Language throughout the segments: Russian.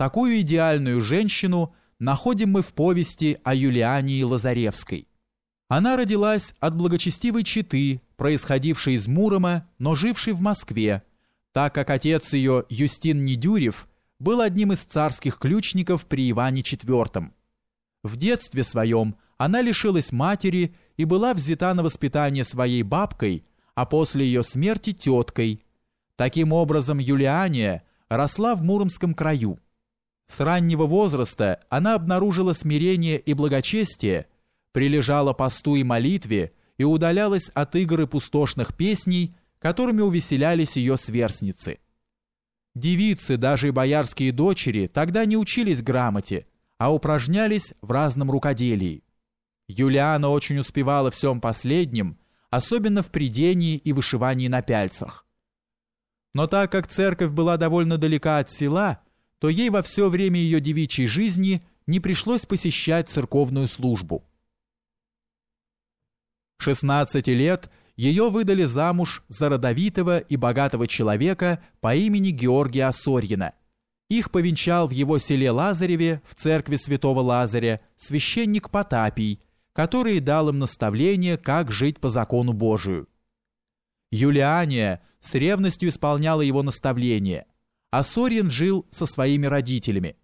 Такую идеальную женщину находим мы в повести о Юлиании Лазаревской. Она родилась от благочестивой четы, происходившей из Мурома, но жившей в Москве, так как отец ее, Юстин Недюрев, был одним из царских ключников при Иване IV. В детстве своем она лишилась матери и была взята на воспитание своей бабкой, а после ее смерти теткой. Таким образом, Юлиания росла в Муромском краю. С раннего возраста она обнаружила смирение и благочестие, прилежала посту и молитве и удалялась от игр и пустошных песней, которыми увеселялись ее сверстницы. Девицы, даже и боярские дочери, тогда не учились грамоте, а упражнялись в разном рукоделии. Юлиана очень успевала всем последнем, особенно в придении и вышивании на пяльцах. Но так как церковь была довольно далека от села, то ей во все время ее девичьей жизни не пришлось посещать церковную службу. 16 лет ее выдали замуж за родовитого и богатого человека по имени Георгия Осорьина. Их повенчал в его селе Лазареве, в церкви святого Лазаря, священник Потапий, который дал им наставление, как жить по закону Божию. Юлиания с ревностью исполняла его наставления, а Сорин жил со своими родителями.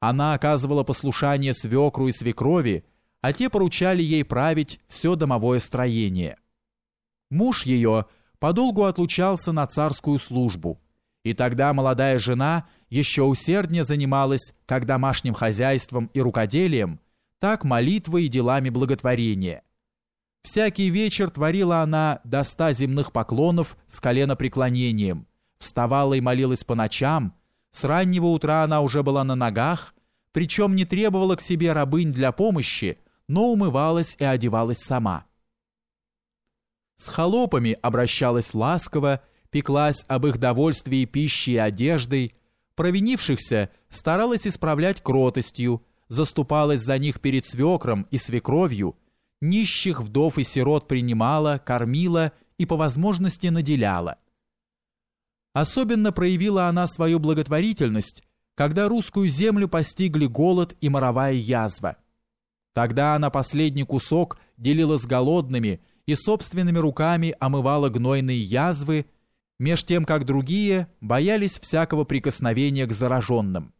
Она оказывала послушание свекру и свекрови, а те поручали ей править все домовое строение. Муж ее подолгу отлучался на царскую службу, и тогда молодая жена еще усерднее занималась как домашним хозяйством и рукоделием, так молитвой и делами благотворения. Всякий вечер творила она до ста земных поклонов с коленопреклонением, вставала и молилась по ночам, с раннего утра она уже была на ногах, причем не требовала к себе рабынь для помощи, но умывалась и одевалась сама. С холопами обращалась ласково, пеклась об их довольстве пищей и одеждой, провинившихся старалась исправлять кротостью, заступалась за них перед свекром и свекровью, нищих вдов и сирот принимала, кормила и по возможности наделяла. Особенно проявила она свою благотворительность, когда русскую землю постигли голод и моровая язва. Тогда она последний кусок делила с голодными и собственными руками омывала гнойные язвы, меж тем как другие боялись всякого прикосновения к зараженным.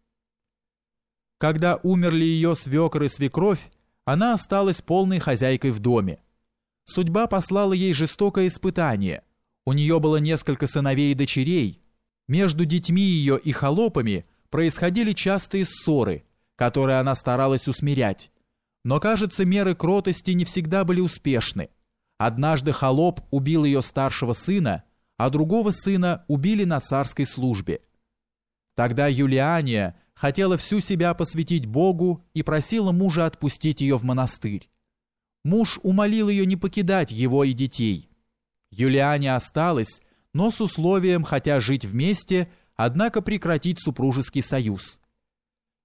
Когда умерли ее свекр и свекровь, она осталась полной хозяйкой в доме. Судьба послала ей жестокое испытание. У нее было несколько сыновей и дочерей. Между детьми ее и холопами происходили частые ссоры, которые она старалась усмирять. Но, кажется, меры кротости не всегда были успешны. Однажды холоп убил ее старшего сына, а другого сына убили на царской службе. Тогда Юлиания хотела всю себя посвятить Богу и просила мужа отпустить ее в монастырь. Муж умолил ее не покидать его и детей. Юлиане осталась, но с условием, хотя жить вместе, однако прекратить супружеский союз.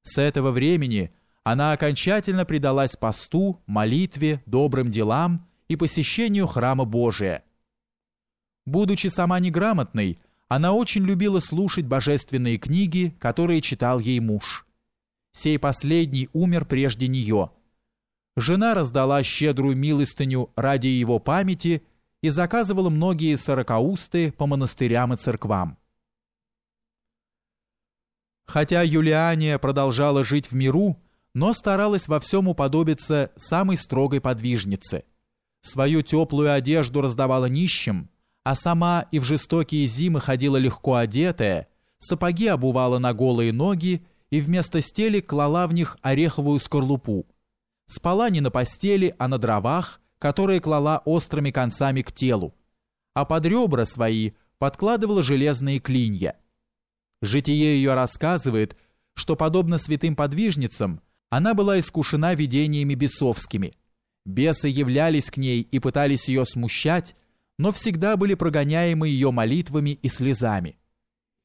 С этого времени она окончательно предалась посту, молитве, добрым делам и посещению храма Божия. Будучи сама неграмотной, она очень любила слушать божественные книги, которые читал ей муж. Сей последний умер прежде нее. Жена раздала щедрую милостыню ради его памяти и заказывала многие сорокаусты по монастырям и церквам. Хотя Юлиания продолжала жить в миру, но старалась во всем уподобиться самой строгой подвижнице. Свою теплую одежду раздавала нищим, а сама и в жестокие зимы ходила легко одетая, сапоги обувала на голые ноги и вместо стели клала в них ореховую скорлупу. Спала не на постели, а на дровах, которые клала острыми концами к телу, а под ребра свои подкладывала железные клинья. Житие ее рассказывает, что, подобно святым подвижницам, она была искушена видениями бесовскими. Бесы являлись к ней и пытались ее смущать, но всегда были прогоняемы ее молитвами и слезами.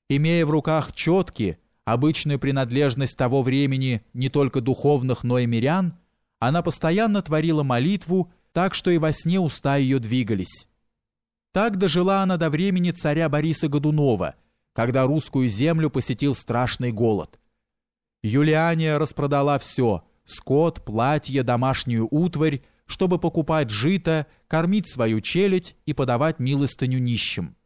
Имея в руках четки, обычную принадлежность того времени не только духовных, но и мирян, она постоянно творила молитву, так что и во сне уста ее двигались. Так дожила она до времени царя Бориса Годунова, когда русскую землю посетил страшный голод. Юлиания распродала все – скот, платье, домашнюю утварь, чтобы покупать жито, кормить свою челядь и подавать милостыню нищим.